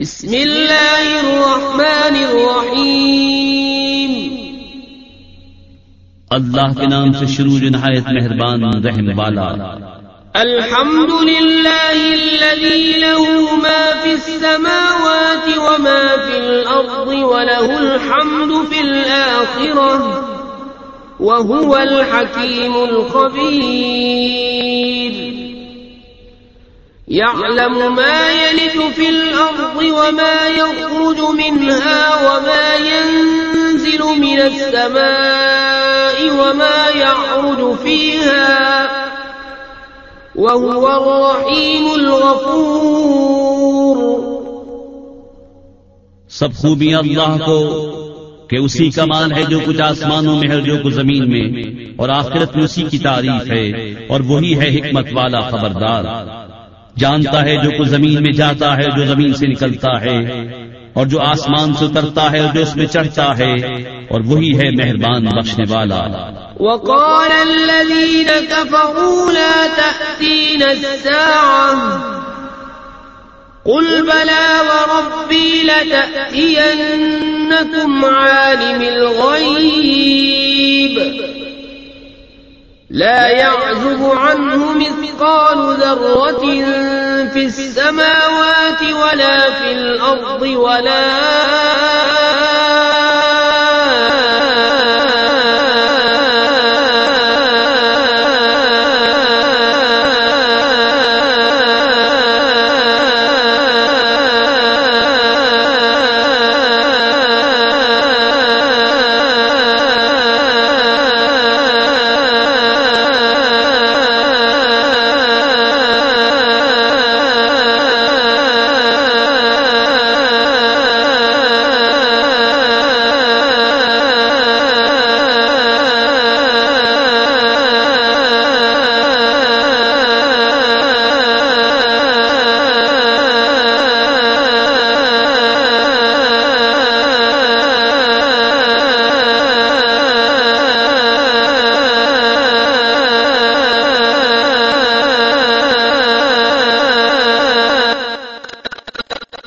بسم الله الرحمن الرحيم. اللہ کے نام سے شروع جو نہایت مہربان رحم والا۔ الحمد لله الذي له ما في السماوات وما في الأرض وله الحمد في الآخرة وهو الحكيم الخبير. يعلم ما يلج في الأرض وما يخرج منها وما ينزل من السماء وما يعرج فيها وهو الرحيم الغفور. سب خوبیاں اللہ کو کہ اسی کا مال ہے جو کچھ آسمانوں میں ہے جو کچھ زمین میں اور آخرت میں اسی کی تعریف ہے اور وہی ہے حکمت والا خبردار۔ جانتا ہے جو کچھ زمین میں جاتا ہے، جو زمین سے نکلتا ہے، اور جو آسمان سے اترتا ہے اور جو اس میں چڑھتا ہے، اور وہی ہے مہربان بخشنے والا۔ وقال الذين كفروا لا تأتينا الساعة. قل بلى وربي لتأتينكم عالم الغيب. لا يعزب عنه مثقال ذرة في السماوات ولا في الأرض ولا